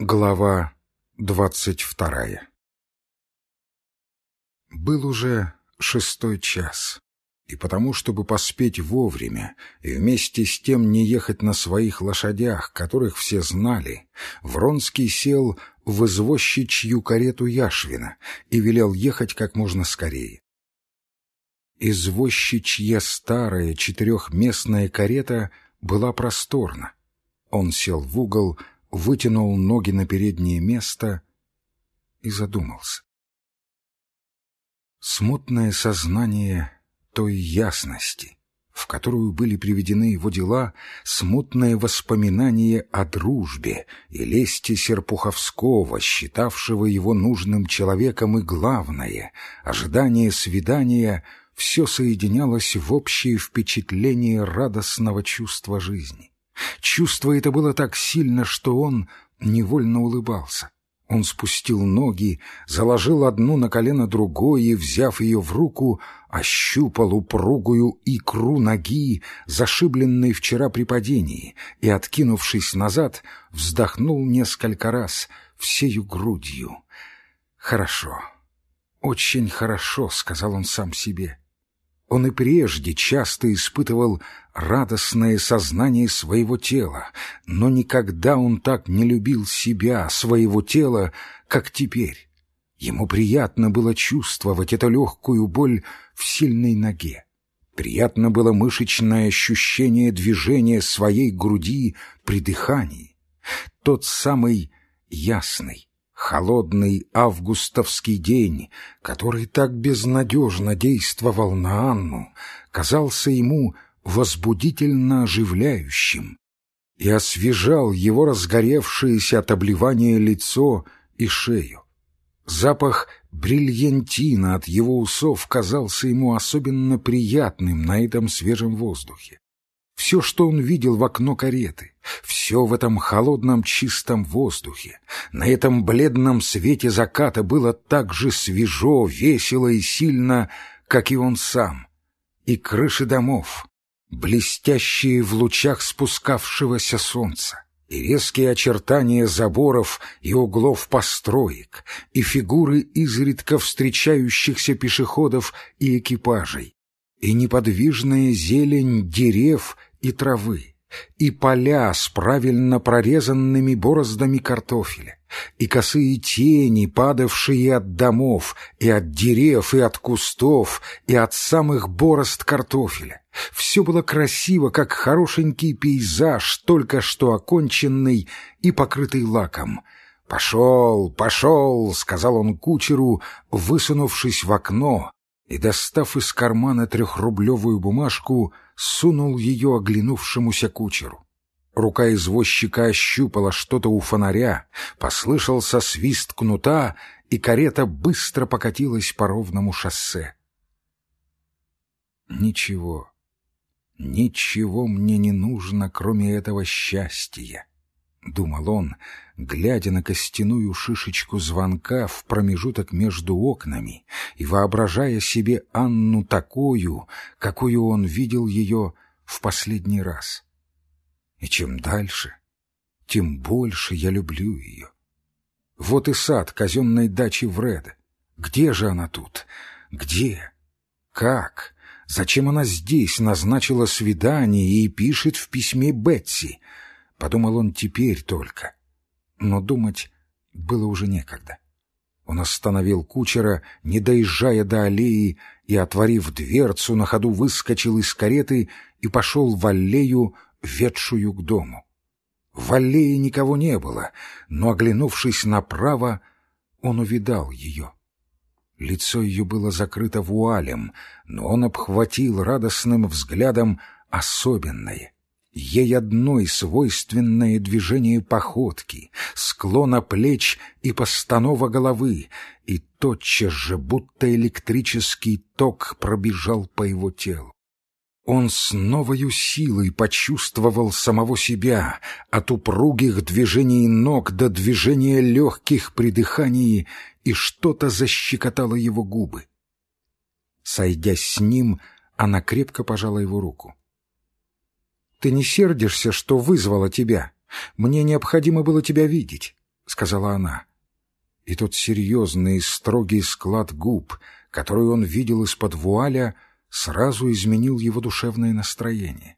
Глава двадцать вторая Был уже шестой час, и потому, чтобы поспеть вовремя и вместе с тем не ехать на своих лошадях, которых все знали, Вронский сел в извозчичью карету Яшвина и велел ехать как можно скорее. Извозчичья старая четырехместная карета была просторна. Он сел в угол, вытянул ноги на переднее место и задумался. Смутное сознание той ясности, в которую были приведены его дела, смутное воспоминание о дружбе и лести Серпуховского, считавшего его нужным человеком, и главное — ожидание свидания — все соединялось в общее впечатление радостного чувства жизни. Чувство это было так сильно, что он невольно улыбался. Он спустил ноги, заложил одну на колено другой и, взяв ее в руку, ощупал упругую икру ноги, зашибленной вчера при падении, и, откинувшись назад, вздохнул несколько раз всею грудью. «Хорошо, очень хорошо», — сказал он сам себе. Он и прежде часто испытывал радостное сознание своего тела, но никогда он так не любил себя, своего тела, как теперь. Ему приятно было чувствовать эту легкую боль в сильной ноге. Приятно было мышечное ощущение движения своей груди при дыхании. Тот самый ясный, Холодный августовский день, который так безнадежно действовал на Анну, казался ему возбудительно оживляющим и освежал его разгоревшееся от обливания лицо и шею. Запах бриллиантина от его усов казался ему особенно приятным на этом свежем воздухе. Все, что он видел в окно кареты, все в этом холодном чистом воздухе, на этом бледном свете заката было так же свежо, весело и сильно, как и он сам. И крыши домов, блестящие в лучах спускавшегося солнца, и резкие очертания заборов и углов построек, и фигуры изредка встречающихся пешеходов и экипажей, и неподвижная зелень дерев и травы, и поля с правильно прорезанными бороздами картофеля, и косые тени, падавшие от домов, и от дерев, и от кустов, и от самых борозд картофеля. Все было красиво, как хорошенький пейзаж, только что оконченный и покрытый лаком. «Пошел, пошел!» — сказал он кучеру, высунувшись в окно, и, достав из кармана трехрублевую бумажку, сунул ее оглянувшемуся кучеру. Рука извозчика ощупала что-то у фонаря, послышался свист кнута, и карета быстро покатилась по ровному шоссе. «Ничего, ничего мне не нужно, кроме этого счастья», — думал он, глядя на костяную шишечку звонка в промежуток между окнами и воображая себе Анну такую, какую он видел ее в последний раз. И чем дальше, тем больше я люблю ее. Вот и сад казенной дачи Вреда. Где же она тут? Где? Как? Зачем она здесь назначила свидание и пишет в письме Бетси — Подумал он теперь только. Но думать было уже некогда. Он остановил кучера, не доезжая до аллеи, и, отворив дверцу, на ходу выскочил из кареты и пошел в аллею, ведшую к дому. В аллее никого не было, но, оглянувшись направо, он увидал ее. Лицо ее было закрыто вуалем, но он обхватил радостным взглядом особенное, Ей одной свойственное движение походки, склона плеч и постанова головы, и тотчас же, будто электрический ток пробежал по его телу. Он с новою силой почувствовал самого себя, от упругих движений ног до движения легких при дыхании, и что-то защекотало его губы. Сойдясь с ним, она крепко пожала его руку. Ты не сердишься, что вызвала тебя? Мне необходимо было тебя видеть. — сказала она. И тот серьезный и строгий склад губ, который он видел из-под вуаля, сразу изменил его душевное настроение.